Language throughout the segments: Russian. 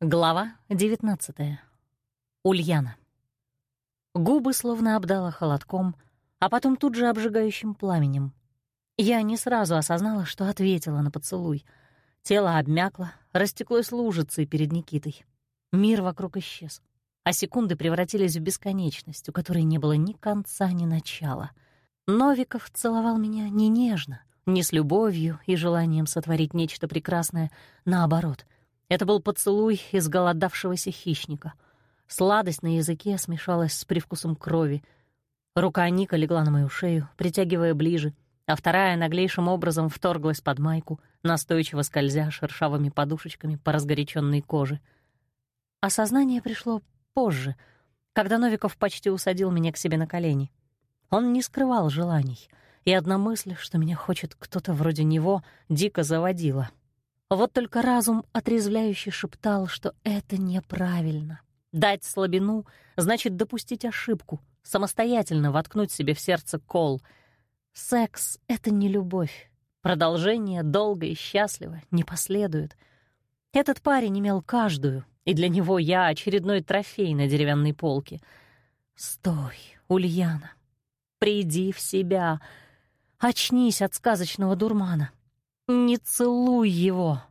Глава 19. Ульяна. Губы словно обдала холодком, а потом тут же обжигающим пламенем. Я не сразу осознала, что ответила на поцелуй. Тело обмякло, растеклось лужицей перед Никитой. Мир вокруг исчез, а секунды превратились в бесконечность, у которой не было ни конца, ни начала. Новиков целовал меня не нежно, не с любовью и желанием сотворить нечто прекрасное, наоборот — это был поцелуй изголодавшегося хищника. Сладость на языке смешалась с привкусом крови. Рука Ника легла на мою шею, притягивая ближе, а вторая наглейшим образом вторглась под майку, настойчиво скользя шершавыми подушечками по разгоряченной коже. Осознание пришло позже, когда Новиков почти усадил меня к себе на колени. Он не скрывал желаний, и одна мысль, что меня хочет кто-то вроде него, дико заводила — вот только разум отрезвляюще шептал, что это неправильно. Дать слабину значит допустить ошибку, самостоятельно воткнуть себе в сердце кол. Секс — это не любовь. Продолжение долго и счастливо не последует. Этот парень имел каждую, и для него я очередной трофей на деревянной полке. Стой, Ульяна, приди в себя, очнись от сказочного дурмана. «Не целуй его!»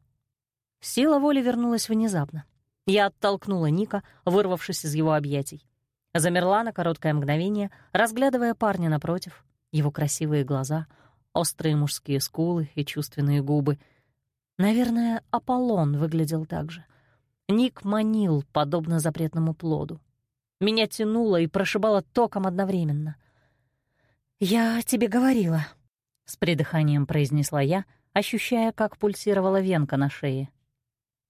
Сила воли вернулась внезапно. Я оттолкнула Ника, вырвавшись из его объятий. Замерла на короткое мгновение, разглядывая парня напротив, его красивые глаза, острые мужские скулы и чувственные губы. Наверное, Аполлон выглядел так же. Ник манил, подобно запретному плоду. Меня тянуло и прошибало током одновременно. «Я тебе говорила», — с придыханием произнесла я — ощущая, как пульсировала венка на шее.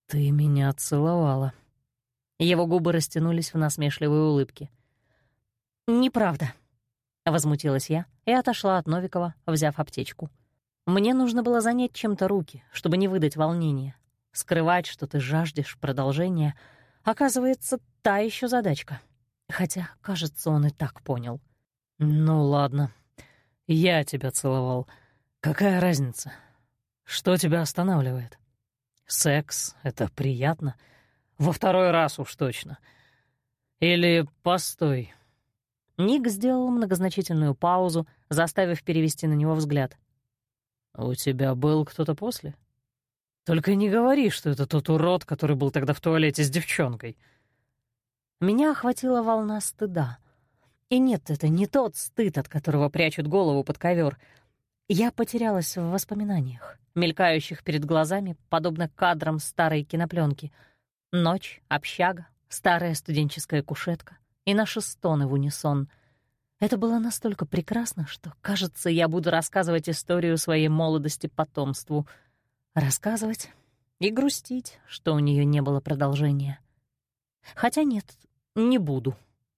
«Ты меня целовала». Его губы растянулись в насмешливой улыбке. «Неправда», — возмутилась я и отошла от Новикова, взяв аптечку. Мне нужно было занять чем-то руки, чтобы не выдать волнения. Скрывать, что ты жаждешь продолжения, оказывается, та еще задачка. Хотя, кажется, он и так понял. «Ну ладно, я тебя целовал. Какая разница? Что тебя останавливает? Секс — это приятно. Во второй раз уж точно. Или постой. Ник сделал многозначительную паузу, заставив перевести на него взгляд. «У тебя был кто-то после?» «Только не говори, что это тот урод, который был тогда в туалете с девчонкой». Меня охватила волна стыда. И нет, это не тот стыд, от которого прячут голову под ковер. Я потерялась в воспоминаниях, мелькающих перед глазами, подобно кадрам старой кинопленки. Ночь, общага, старая студенческая кушетка и наши стоны в унисон. Это было настолько прекрасно, что, кажется, я буду рассказывать историю своей молодости потомству. Рассказывать и грустить, что у нее не было продолжения. Хотя нет, не буду.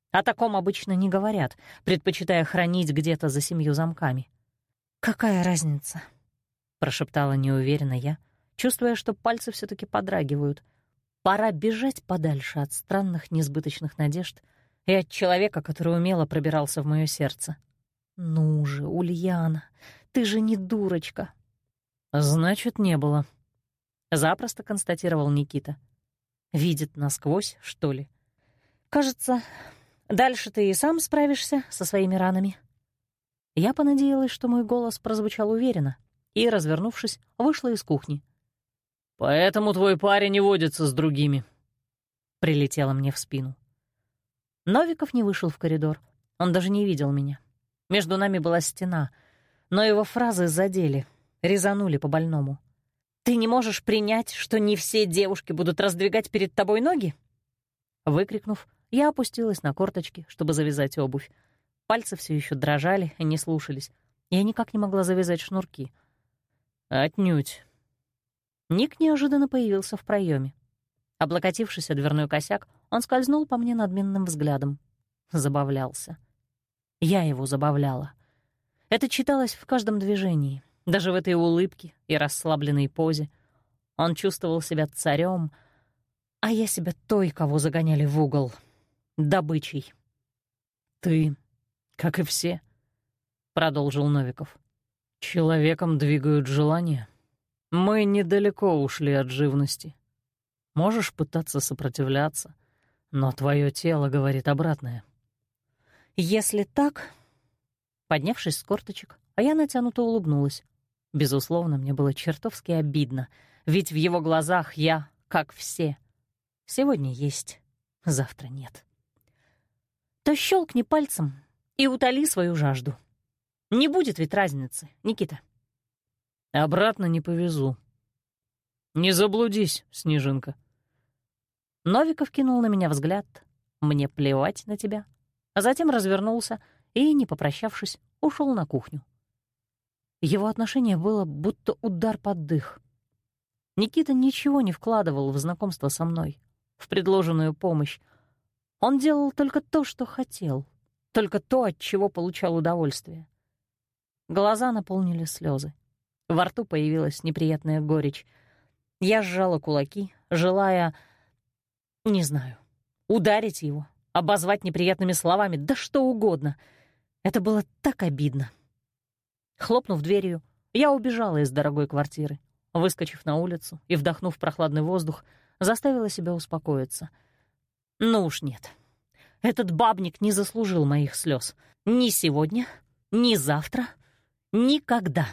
О таком обычно не говорят, предпочитая хранить где-то за семью замками. «Какая разница?» — прошептала неуверенно я, чувствуя, что пальцы все таки подрагивают. Пора бежать подальше от странных несбыточных надежд и от человека, который умело пробирался в мое сердце. «Ну же, Ульяна, ты же не дурочка!» «Значит, не было», — запросто констатировал Никита. «Видит насквозь, что ли?» «Кажется, дальше ты и сам справишься со своими ранами», я понадеялась, что мой голос прозвучал уверенно, и, развернувшись, вышла из кухни. «Поэтому твой парень не водится с другими», — прилетело мне в спину. Новиков не вышел в коридор, он даже не видел меня. Между нами была стена, но его фразы задели, резанули по больному. «Ты не можешь принять, что не все девушки будут раздвигать перед тобой ноги?» Выкрикнув, я опустилась на корточки, чтобы завязать обувь. Пальцы все еще дрожали и не слушались. Я никак не могла завязать шнурки. «Отнюдь». Ник неожиданно появился в проеме. Облокотившись о дверной косяк, он скользнул по мне надменным взглядом. Забавлялся. Я его забавляла. Это читалось в каждом движении, даже в этой улыбке и расслабленной позе. Он чувствовал себя царем, а я себя той, кого загоняли в угол, добычей. «Ты как и все», — продолжил Новиков. «Человеком двигают желания. Мы недалеко ушли от живности. Можешь пытаться сопротивляться, но твое тело говорит обратное. Если так... Поднявшись с корточек, а я натянуто улыбнулась. Безусловно, мне было чертовски обидно, ведь в его глазах я, как все. Сегодня есть, завтра нет. То щелкни пальцем и утоли свою жажду. Не будет ведь разницы, Никита. Обратно не повезу. Не заблудись, Снежинка. Новиков кинул на меня взгляд. Мне плевать на тебя. А затем развернулся и, не попрощавшись, ушел на кухню. Его отношение было будто удар под дых. Никита ничего не вкладывал в знакомство со мной, в предложенную помощь. Он делал только то, что хотел, только то, от чего получал удовольствие. Глаза наполнили слезы. Во рту появилась неприятная горечь. Я сжала кулаки, желая, не знаю, ударить его, обозвать неприятными словами, да что угодно. Это было так обидно. Хлопнув дверью, я убежала из дорогой квартиры. Выскочив на улицу и вдохнув прохладный воздух, заставила себя успокоиться. Ну уж нет. Этот бабник не заслужил моих слез. Ни сегодня, ни завтра, никогда.